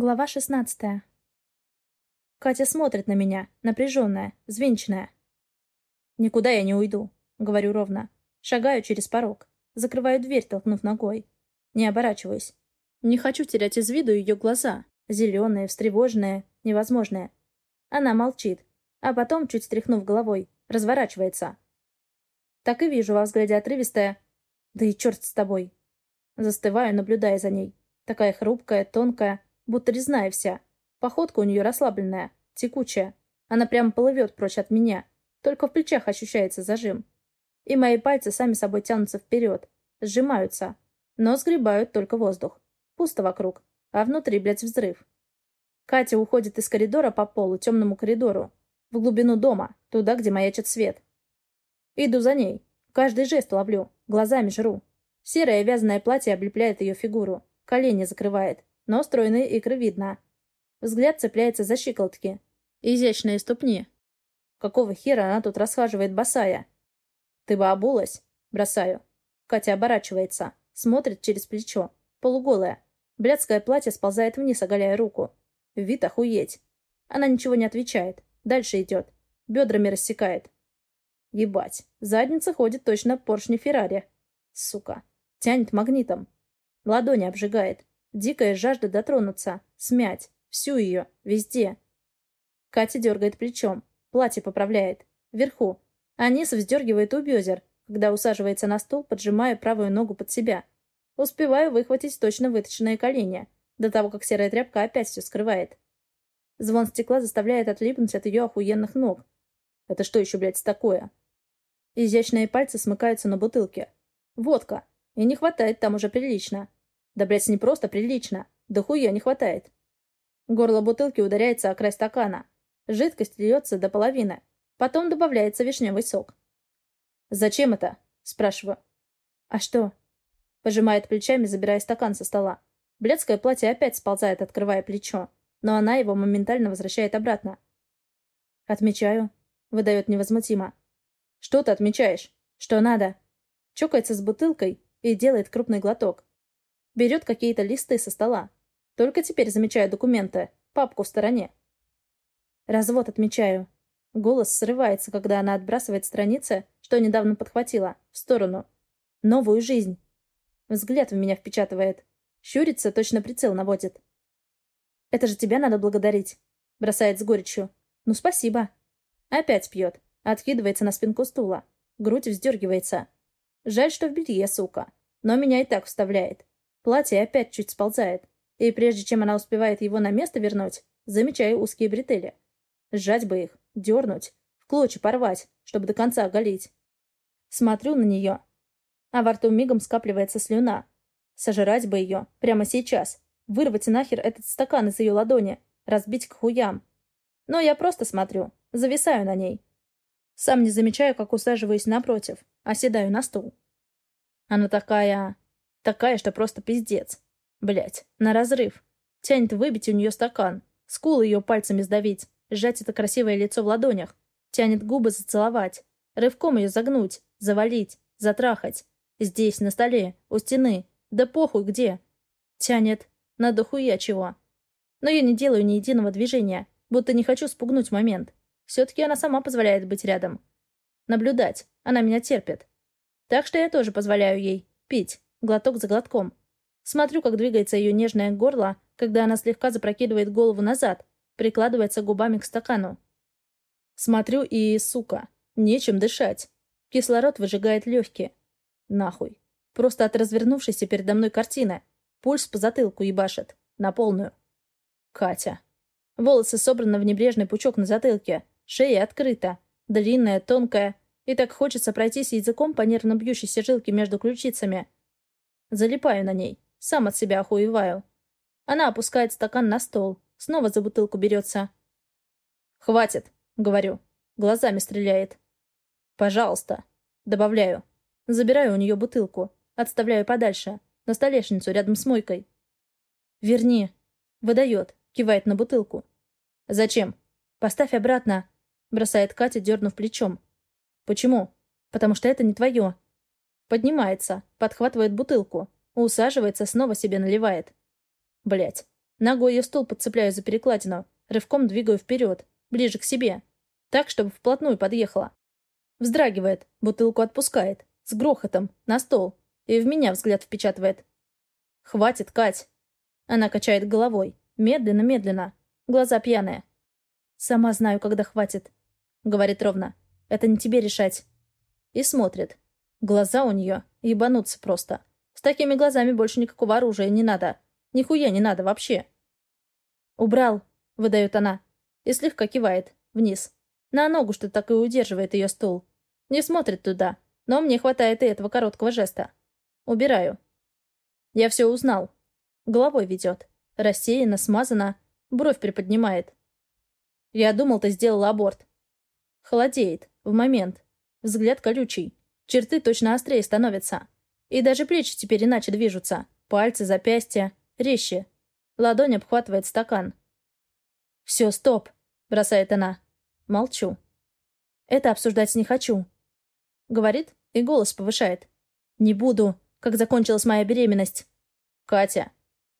Глава шестнадцатая. Катя смотрит на меня, напряженная, звенчанная. «Никуда я не уйду», — говорю ровно. Шагаю через порог. Закрываю дверь, толкнув ногой. Не оборачиваюсь. Не хочу терять из виду ее глаза. Зеленые, встревоженные, невозможные. Она молчит, а потом, чуть стряхнув головой, разворачивается. Так и вижу во взгляде отрывистая «Да и черт с тобой!» Застываю, наблюдая за ней. Такая хрупкая, тонкая, будто резная вся. Походка у нее расслабленная, текучая. Она прямо плывет прочь от меня. Только в плечах ощущается зажим. И мои пальцы сами собой тянутся вперед, сжимаются, но сгребают только воздух. Пусто вокруг, а внутри, блядь, взрыв. Катя уходит из коридора по полу, темному коридору, в глубину дома, туда, где маячит свет. Иду за ней. Каждый жест ловлю, глазами жру. Серое вязаное платье облепляет ее фигуру, колени закрывает но стройные икры видно. Взгляд цепляется за щиколотки. Изящные ступни. Какого хера она тут расхаживает босая? Ты бы обулась? Бросаю. Катя оборачивается. Смотрит через плечо. Полуголая. Блядское платье сползает вниз, оголяя руку. Вид охуеть. Она ничего не отвечает. Дальше идет. Бедрами рассекает. Ебать. Задница ходит точно поршни Феррари. Сука. Тянет магнитом. Ладони обжигает. Дикая жажда дотронуться, смять, всю ее, везде. Катя дергает плечом, платье поправляет, вверху, а низ вздергивает у бедер, когда усаживается на стул, поджимая правую ногу под себя. Успеваю выхватить точно выточенные колени, до того, как серая тряпка опять все скрывает. Звон стекла заставляет отлипнуть от ее охуенных ног. Это что еще, блядь, такое? Изящные пальцы смыкаются на бутылке. Водка. И не хватает там уже прилично. Да, блядь, не просто прилично. Да хуя не хватает. Горло бутылки ударяется о край стакана. Жидкость льется до половины. Потом добавляется вишневый сок. «Зачем это?» – спрашиваю. «А что?» – пожимает плечами, забирая стакан со стола. Блядское платье опять сползает, открывая плечо, но она его моментально возвращает обратно. «Отмечаю», — выдает невозмутимо. «Что ты отмечаешь? Что надо?» Чокается с бутылкой и делает крупный глоток. Берет какие-то листы со стола. Только теперь замечаю документы. Папку в стороне. Развод отмечаю. Голос срывается, когда она отбрасывает страницы, что недавно подхватила, в сторону. Новую жизнь. Взгляд в меня впечатывает. Щурится, точно прицел наводит. «Это же тебя надо благодарить», — бросает с горечью. «Ну, спасибо». Опять пьет. Откидывается на спинку стула. Грудь вздергивается. Жаль, что в белье, сука. Но меня и так вставляет. Платье опять чуть сползает, и прежде чем она успевает его на место вернуть, замечаю узкие бретели. Сжать бы их, дернуть, в клочья порвать, чтобы до конца оголить. Смотрю на нее, а во рту мигом скапливается слюна. Сожрать бы ее, прямо сейчас, вырвать нахер этот стакан из ее ладони, разбить к хуям. Но я просто смотрю, зависаю на ней. Сам не замечаю, как усаживаюсь напротив, оседаю на стул. Она такая... Такая, что просто пиздец. Блять, на разрыв. Тянет выбить у нее стакан. Скулы ее пальцами сдавить. Сжать это красивое лицо в ладонях. Тянет губы зацеловать. Рывком ее загнуть. Завалить. Затрахать. Здесь, на столе. У стены. Да похуй где. Тянет. На дохуя чего. Но я не делаю ни единого движения. Будто не хочу спугнуть момент. Все-таки она сама позволяет быть рядом. Наблюдать. Она меня терпит. Так что я тоже позволяю ей пить глоток за глотком. Смотрю, как двигается ее нежное горло, когда она слегка запрокидывает голову назад, прикладывается губами к стакану. Смотрю и, сука, нечем дышать. Кислород выжигает легкие. Нахуй. Просто от развернувшейся передо мной картины. Пульс по затылку ебашит. На полную. Катя. Волосы собраны в небрежный пучок на затылке. Шея открыта. Длинная, тонкая. И так хочется пройтись языком по нервно бьющейся жилке между ключицами. Залипаю на ней. Сам от себя охуеваю. Она опускает стакан на стол. Снова за бутылку берется. «Хватит», — говорю. Глазами стреляет. «Пожалуйста», — добавляю. Забираю у нее бутылку. Отставляю подальше. На столешницу рядом с мойкой. «Верни». Выдает. Кивает на бутылку. «Зачем?» «Поставь обратно», — бросает Катя, дернув плечом. «Почему?» «Потому что это не твое», Поднимается, подхватывает бутылку, усаживается, снова себе наливает. Блять. Ногой ее стул подцепляю за перекладину, рывком двигаю вперед, ближе к себе. Так, чтобы вплотную подъехала. Вздрагивает, бутылку отпускает. С грохотом, на стол. И в меня взгляд впечатывает. «Хватит, Кать!» Она качает головой. Медленно-медленно. Глаза пьяные. «Сама знаю, когда хватит», — говорит ровно. «Это не тебе решать». И смотрит. Глаза у нее ебанутся просто. С такими глазами больше никакого оружия не надо. Нихуя не надо вообще. «Убрал», — выдает она. И слегка кивает. Вниз. На ногу, что так и удерживает ее стул. Не смотрит туда. Но мне хватает и этого короткого жеста. Убираю. Я все узнал. Головой ведет. Рассеянно, смазано. Бровь приподнимает. Я думал, ты сделала аборт. Холодеет. В момент. Взгляд колючий. Черты точно острее становятся. И даже плечи теперь иначе движутся. Пальцы, запястья. Резче. Ладонь обхватывает стакан. «Все, стоп!» — бросает она. Молчу. «Это обсуждать не хочу», — говорит и голос повышает. «Не буду, как закончилась моя беременность». «Катя!»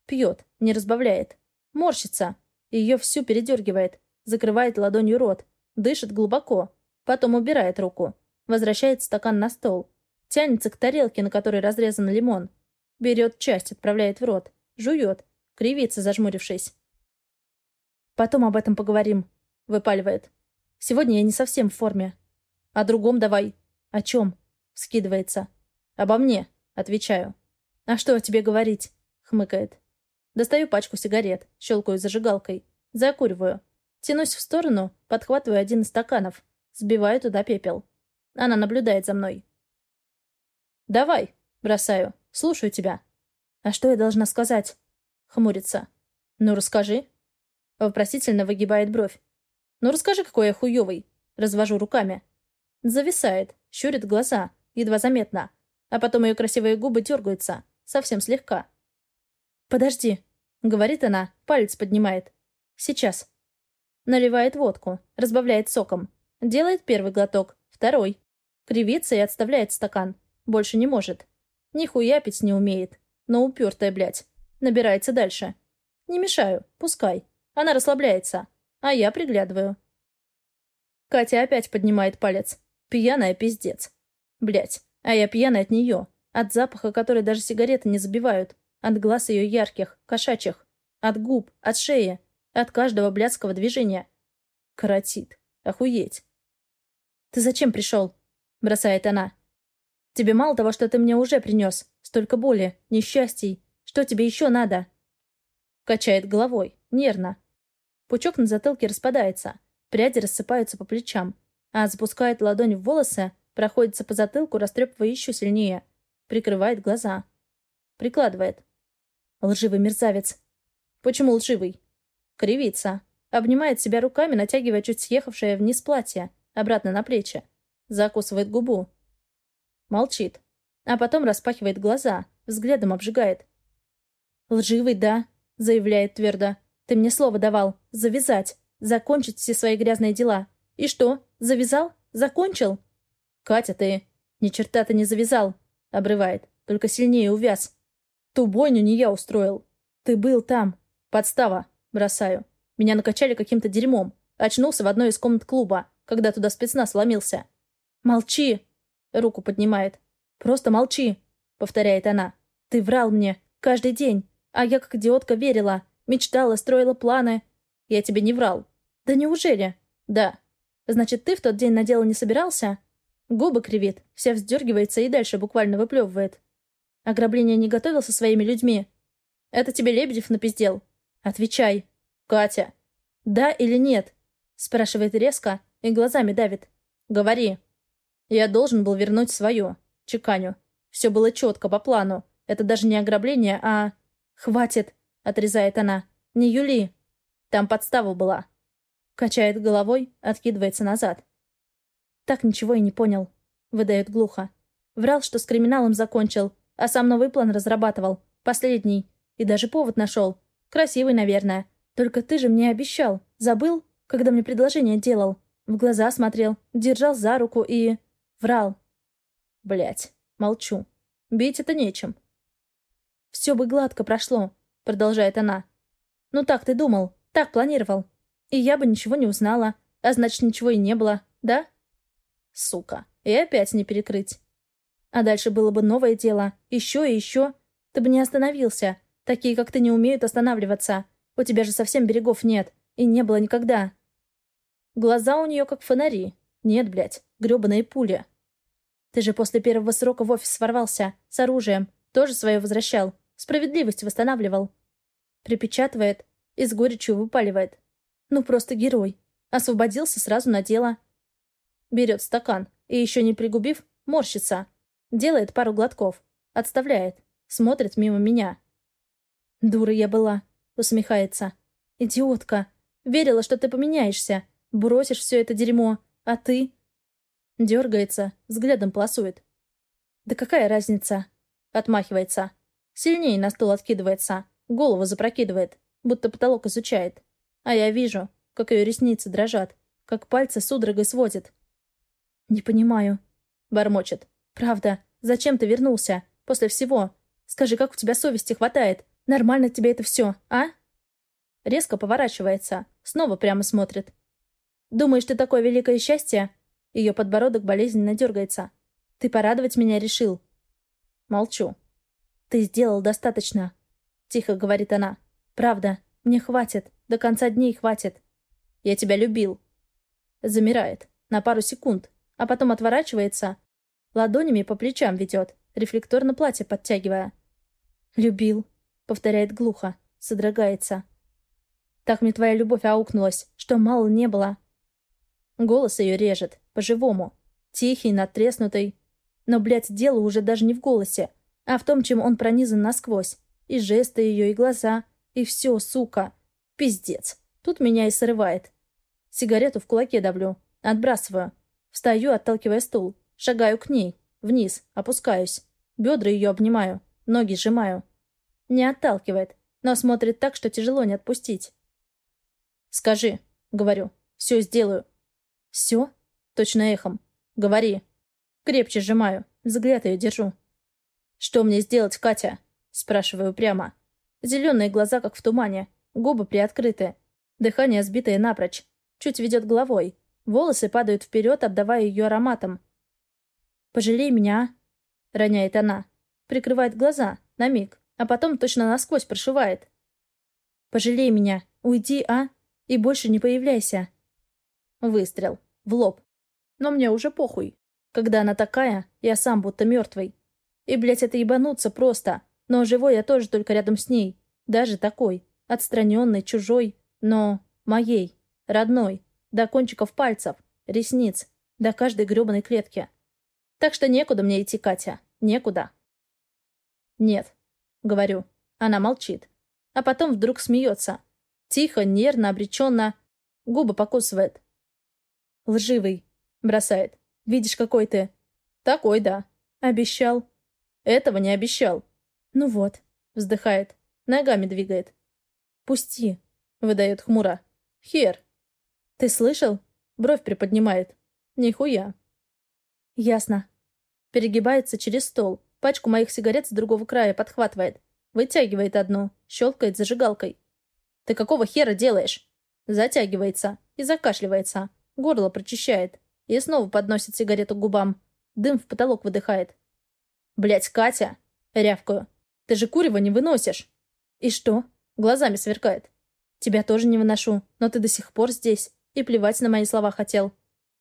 Пьет, не разбавляет. Морщится. Ее всю передергивает. Закрывает ладонью рот. Дышит глубоко. Потом убирает руку. Возвращает стакан на стол. Тянется к тарелке, на которой разрезан лимон. Берет часть, отправляет в рот. Жует. Кривится, зажмурившись. «Потом об этом поговорим», — выпаливает. «Сегодня я не совсем в форме». «О другом давай». «О чем?» — скидывается. «Обо мне», — отвечаю. «А что о тебе говорить?» — хмыкает. Достаю пачку сигарет, щелкаю зажигалкой. Закуриваю. Тянусь в сторону, подхватываю один из стаканов. Сбиваю туда пепел. Она наблюдает за мной. «Давай», — бросаю. «Слушаю тебя». «А что я должна сказать?» Хмурится. «Ну, расскажи». Вопросительно выгибает бровь. «Ну, расскажи, какой я хуёвый». Развожу руками. Зависает, щурит глаза, едва заметно. А потом ее красивые губы дергаются, совсем слегка. «Подожди», — говорит она, палец поднимает. «Сейчас». Наливает водку, разбавляет соком. Делает первый глоток, второй. Кривится и отставляет стакан. Больше не может. Нихуя пить не умеет. Но упертая, блядь. Набирается дальше. Не мешаю, пускай. Она расслабляется. А я приглядываю. Катя опять поднимает палец. Пьяная пиздец. Блять, а я пьяная от нее. От запаха, который даже сигареты не забивают. От глаз ее ярких, кошачьих. От губ, от шеи. От каждого блядского движения. Коротит. Охуеть. «Ты зачем пришел?» — бросает она. «Тебе мало того, что ты мне уже принес. Столько боли, несчастий. Что тебе еще надо?» Качает головой, нервно. Пучок на затылке распадается. Пряди рассыпаются по плечам. А запускает ладонь в волосы, проходится по затылку, растрепывая еще сильнее. Прикрывает глаза. Прикладывает. Лживый мерзавец. Почему лживый? Кривится. Обнимает себя руками, натягивая чуть съехавшее вниз платье. Обратно на плечи. Закусывает губу. Молчит. А потом распахивает глаза. Взглядом обжигает. «Лживый, да», — заявляет твердо. «Ты мне слово давал. Завязать. Закончить все свои грязные дела. И что? Завязал? Закончил?» «Катя, ты...» «Ни черта ты не завязал», — обрывает. «Только сильнее увяз. Ту бойню не я устроил. Ты был там. Подстава. Бросаю. Меня накачали каким-то дерьмом. Очнулся в одной из комнат клуба, когда туда спецназ ломился. «Молчи!» — руку поднимает. «Просто молчи!» — повторяет она. «Ты врал мне. Каждый день. А я как идиотка верила. Мечтала, строила планы. Я тебе не врал. Да неужели? Да. Значит, ты в тот день на дело не собирался? Губы кривит, вся вздергивается и дальше буквально выплевывает. Ограбление не готовил со своими людьми? Это тебе Лебедев напиздел? Отвечай. Катя. Да или нет? Спрашивает резко и глазами давит. Говори. Я должен был вернуть свое. Чеканю. Все было четко, по плану. Это даже не ограбление, а... Хватит, отрезает она. Не Юли. Там подстава была. Качает головой, откидывается назад. Так ничего и не понял. Выдает глухо. Врал, что с криминалом закончил, а сам новый план разрабатывал. Последний. И даже повод нашел. Красивый, наверное. Только ты же мне обещал. Забыл, когда мне предложение делал. В глаза смотрел, держал за руку и... Врал. Блять, молчу. Бить это нечем. Все бы гладко прошло, продолжает она. Ну так ты думал, так планировал. И я бы ничего не узнала, а значит, ничего и не было, да? Сука, и опять не перекрыть. А дальше было бы новое дело, еще и еще. Ты бы не остановился. Такие, как ты, не умеют останавливаться. У тебя же совсем берегов нет. И не было никогда. Глаза у нее как фонари. Нет, блядь, гребаные пули. Ты же после первого срока в офис ворвался. С оружием. Тоже свое возвращал. Справедливость восстанавливал. Припечатывает и с горечью выпаливает. Ну, просто герой. Освободился сразу на дело. Берет стакан и, еще не пригубив, морщится. Делает пару глотков. Отставляет. Смотрит мимо меня. «Дура я была», — усмехается. «Идиотка. Верила, что ты поменяешься. Бросишь все это дерьмо. А ты...» Дергается, взглядом полосует. «Да какая разница?» Отмахивается. Сильнее на стол откидывается. Голову запрокидывает, будто потолок изучает. А я вижу, как ее ресницы дрожат, как пальцы судорогой сводит. «Не понимаю», — бормочет. «Правда, зачем ты вернулся? После всего? Скажи, как у тебя совести хватает? Нормально тебе это все, а?» Резко поворачивается, снова прямо смотрит. «Думаешь, ты такое великое счастье?» Ее подбородок болезненно дергается. «Ты порадовать меня решил?» Молчу. «Ты сделал достаточно», — тихо говорит она. «Правда, мне хватит, до конца дней хватит. Я тебя любил». Замирает, на пару секунд, а потом отворачивается, ладонями по плечам ведет, рефлекторно платье подтягивая. «Любил», — повторяет глухо, содрогается. «Так мне твоя любовь аукнулась, что мало не было». Голос ее режет, по-живому, тихий, натреснутый. Но, блядь, дело уже даже не в голосе, а в том, чем он пронизан насквозь. И жесты ее, и глаза, и все, сука. Пиздец. Тут меня и срывает. Сигарету в кулаке давлю, отбрасываю. Встаю, отталкивая стул. Шагаю к ней. Вниз. Опускаюсь. Бедра ее обнимаю. Ноги сжимаю. Не отталкивает, но смотрит так, что тяжело не отпустить. «Скажи», — говорю. «Все сделаю». «Все?» — точно эхом. «Говори». Крепче сжимаю. Взгляд ее держу. «Что мне сделать, Катя?» — спрашиваю прямо. Зеленые глаза, как в тумане. Губы приоткрыты. Дыхание сбитое напрочь. Чуть ведет головой. Волосы падают вперед, обдавая ее ароматом. «Пожалей меня, а?» роняет она. Прикрывает глаза, на миг, а потом точно насквозь прошивает. «Пожалей меня, уйди, а? И больше не появляйся». Выстрел. В лоб. Но мне уже похуй. Когда она такая, я сам будто мертвый. И, блядь, это ебануться просто. Но живой я тоже только рядом с ней. Даже такой. Отстраненный, чужой. Но моей. Родной до кончиков пальцев, ресниц, до каждой гребаной клетки. Так что некуда мне идти, Катя, некуда. Нет, говорю. Она молчит. А потом вдруг смеется. Тихо, нервно, обреченно. Губы покусывает. Лживый, бросает. Видишь, какой ты. Такой, да. Обещал. Этого не обещал. Ну вот, вздыхает. Ногами двигает. Пусти, выдает хмуро. Хер, «Ты слышал?» Бровь приподнимает. «Нихуя». «Ясно». Перегибается через стол. Пачку моих сигарет с другого края подхватывает. Вытягивает одну. Щелкает зажигалкой. «Ты какого хера делаешь?» Затягивается. И закашливается. Горло прочищает. И снова подносит сигарету к губам. Дым в потолок выдыхает. Блять, Катя!» Рявкаю. «Ты же курева не выносишь!» «И что?» Глазами сверкает. «Тебя тоже не выношу, но ты до сих пор здесь. И плевать на мои слова хотел.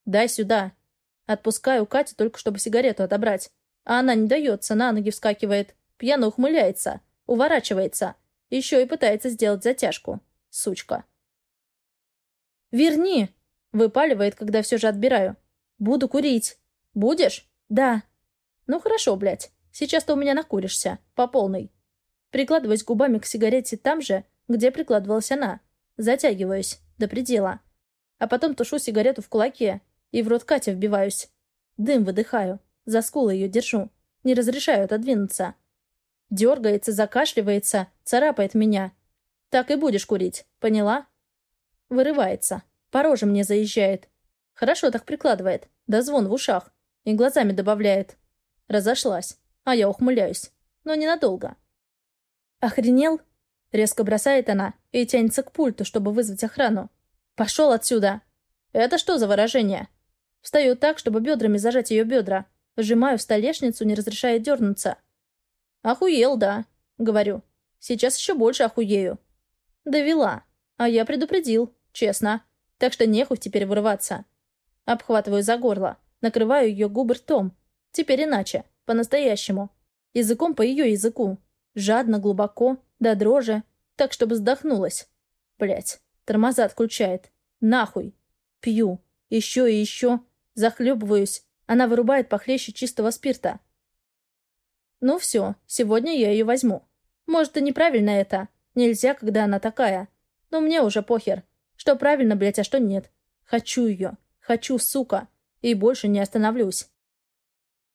«Дай сюда». Отпускаю Катю только чтобы сигарету отобрать. А она не дается, на ноги вскакивает. Пьяно ухмыляется. Уворачивается. Еще и пытается сделать затяжку. Сучка. «Верни!» — выпаливает, когда все же отбираю. «Буду курить. Будешь?» «Да». «Ну хорошо, блядь. Сейчас ты у меня накуришься. По полной». Прикладываюсь губами к сигарете там же, где прикладывалась она. Затягиваюсь. До предела а потом тушу сигарету в кулаке и в рот Кате вбиваюсь. Дым выдыхаю, за скулы ее держу, не разрешаю отодвинуться. Дергается, закашливается, царапает меня. Так и будешь курить, поняла? Вырывается, по роже мне заезжает. Хорошо так прикладывает, да звон в ушах. И глазами добавляет. Разошлась, а я ухмыляюсь. Но ненадолго. «Охренел?» Резко бросает она и тянется к пульту, чтобы вызвать охрану. «Пошел отсюда!» «Это что за выражение?» Встаю так, чтобы бедрами зажать ее бедра. Сжимаю в столешницу, не разрешая дернуться. «Охуел, да», — говорю. «Сейчас еще больше охуею». Довела. А я предупредил, честно. Так что нехуй теперь вырываться. Обхватываю за горло, накрываю ее губы ртом. Теперь иначе, по-настоящему. Языком по ее языку. Жадно, глубоко, до дрожи, так, чтобы вздохнулась. Блять, тормоза отключает. Нахуй. Пью. Еще и еще. Захлебываюсь. Она вырубает похлеще чистого спирта. Ну все, сегодня я ее возьму. Может, и неправильно это. Нельзя, когда она такая. Но мне уже похер. Что правильно, блядь, а что нет. Хочу ее. Хочу, сука. И больше не остановлюсь.